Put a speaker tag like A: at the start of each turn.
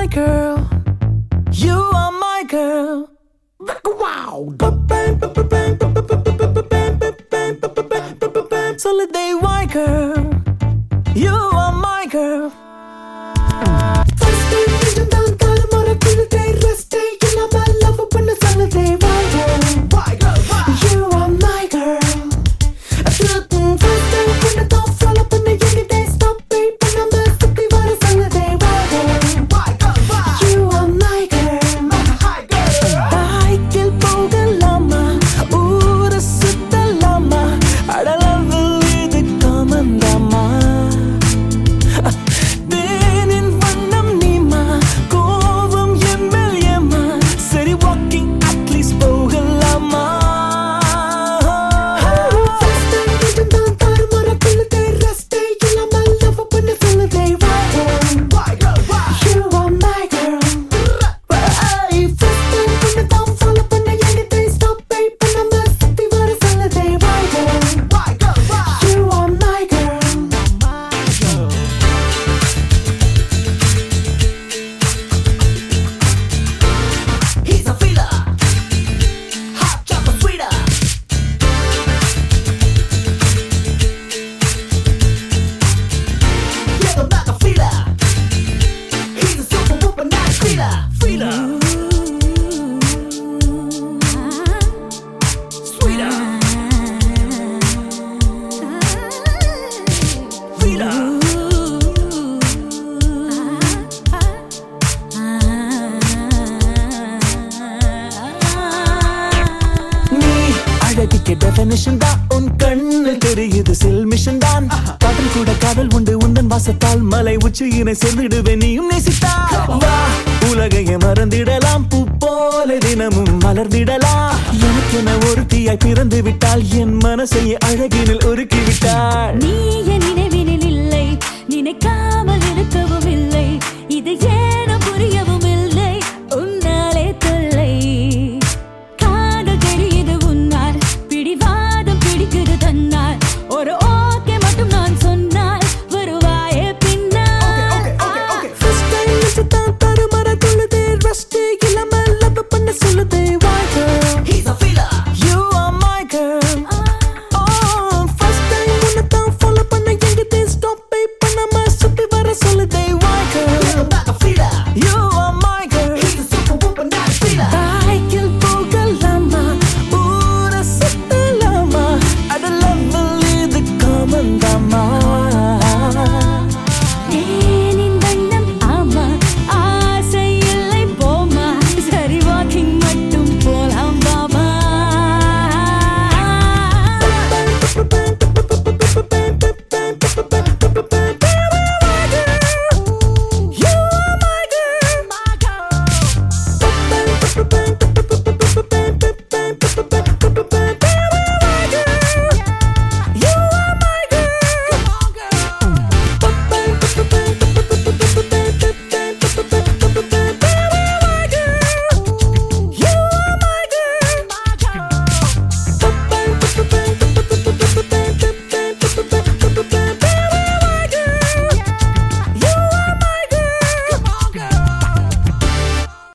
A: my girl. You are my girl. Wow.
B: Solid day, my girl. You are my girl.
A: அழகுக்கு definition தான். உன் கண்ணு தெரியுது சில் mission தான். காட்டில் கூட காதல் உண்டு உந்தன் வாசத்தால் மலை உச்சியினை சென்றிடுவேன் நீயும் நேசித்தா உலகையை மறந்திடலாம் பூ போல தினமும் மலர்ந்திடலாம். எனக்கென ஒரு தீயாய் பிறந்து விட்டால் என் மனசை அழகினில் ஒருக்கி விட்டாள்
C: நீ என் நினைவினில் இல்லை நினைக்காமல் இருக்கவும் இல்லை இது ஏன்